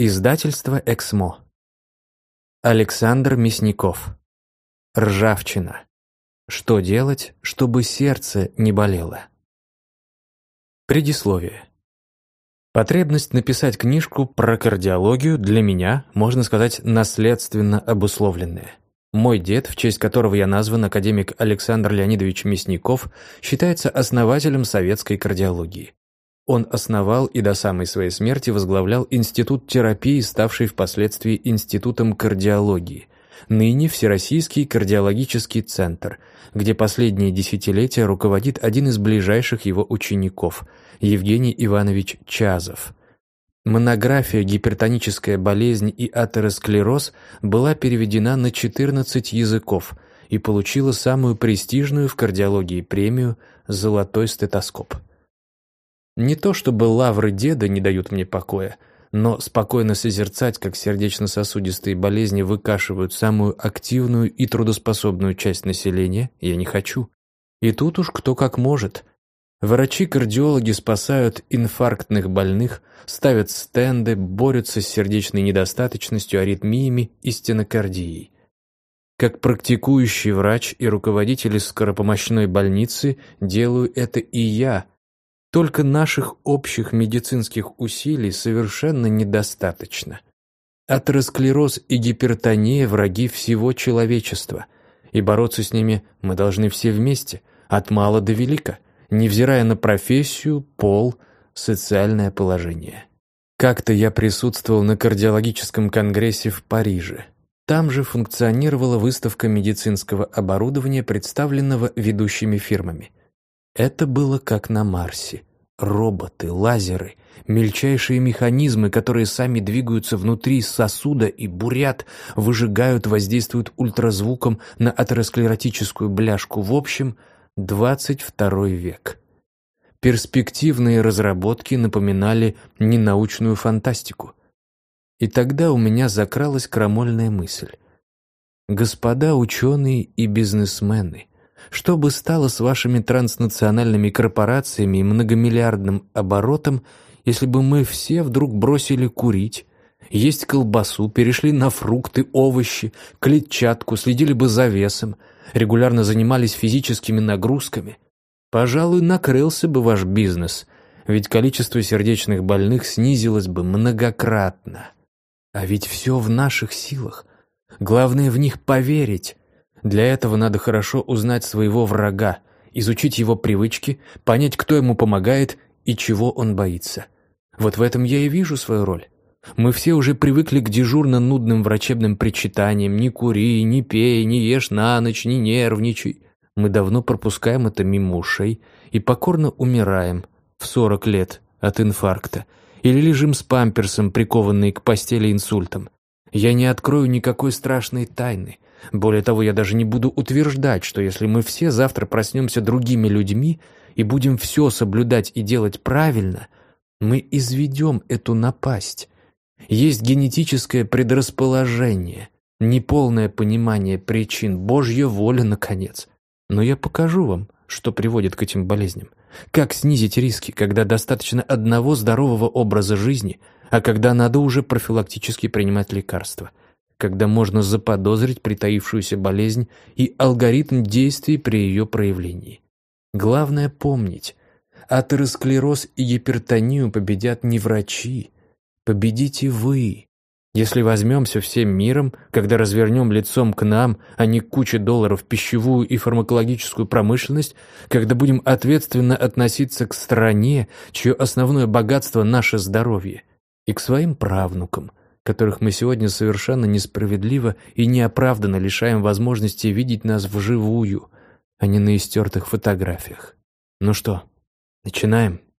Издательство «Эксмо». Александр Мясников. Ржавчина. Что делать, чтобы сердце не болело? Предисловие. Потребность написать книжку про кардиологию для меня, можно сказать, наследственно обусловленная. Мой дед, в честь которого я назван академик Александр Леонидович Мясников, считается основателем советской кардиологии. Он основал и до самой своей смерти возглавлял Институт терапии, ставший впоследствии Институтом кардиологии, ныне Всероссийский кардиологический центр, где последние десятилетия руководит один из ближайших его учеников, Евгений Иванович Чазов. Монография «Гипертоническая болезнь и атеросклероз» была переведена на 14 языков и получила самую престижную в кардиологии премию «Золотой стетоскоп». Не то чтобы лавры деда не дают мне покоя, но спокойно созерцать, как сердечно-сосудистые болезни выкашивают самую активную и трудоспособную часть населения, я не хочу. И тут уж кто как может. Врачи-кардиологи спасают инфарктных больных, ставят стенды, борются с сердечной недостаточностью, аритмиями и стенокардией. Как практикующий врач и руководитель скоропомощной больницы делаю это и я – только наших общих медицинских усилий совершенно недостаточно. Атеросклероз и гипертония – враги всего человечества, и бороться с ними мы должны все вместе, от мала до велика, невзирая на профессию, пол, социальное положение. Как-то я присутствовал на кардиологическом конгрессе в Париже. Там же функционировала выставка медицинского оборудования, представленного ведущими фирмами. Это было как на Марсе. Роботы, лазеры, мельчайшие механизмы, которые сами двигаются внутри сосуда и бурят, выжигают, воздействуют ультразвуком на атеросклеротическую бляшку. В общем, 22 век. Перспективные разработки напоминали ненаучную фантастику. И тогда у меня закралась крамольная мысль. Господа ученые и бизнесмены, что бы стало с вашими транснациональными корпорациями и многомиллиардным оборотом, если бы мы все вдруг бросили курить, есть колбасу, перешли на фрукты, овощи, клетчатку, следили бы за весом, регулярно занимались физическими нагрузками? Пожалуй, накрылся бы ваш бизнес, ведь количество сердечных больных снизилось бы многократно. А ведь все в наших силах. Главное в них поверить, для этого надо хорошо узнать своего врага, изучить его привычки, понять, кто ему помогает и чего он боится. Вот в этом я и вижу свою роль. Мы все уже привыкли к дежурно-нудным врачебным причитаниям «не кури, не пей, не ешь на ночь, не нервничай». Мы давно пропускаем это мимо ушей и покорно умираем в 40 лет от инфаркта или лежим с памперсом, прикованные к постели инсультом. Я не открою никакой страшной тайны. Более того, я даже не буду утверждать, что если мы все завтра проснемся другими людьми и будем все соблюдать и делать правильно, мы изведем эту напасть. Есть генетическое предрасположение, неполное понимание причин, Божья воля, наконец. Но я покажу вам, что приводит к этим болезням. Как снизить риски, когда достаточно одного здорового образа жизни, а когда надо уже профилактически принимать лекарства – когда можно заподозрить притаившуюся болезнь и алгоритм действий при ее проявлении. Главное помнить, атеросклероз и гипертонию победят не врачи, победите вы. Если возьмемся всем миром, когда развернем лицом к нам, а не куче долларов пищевую и фармакологическую промышленность, когда будем ответственно относиться к стране, чье основное богатство – наше здоровье, и к своим правнукам, которых мы сегодня совершенно несправедливо и неоправданно лишаем возможности видеть нас вживую, а не на истертых фотографиях. Ну что, начинаем?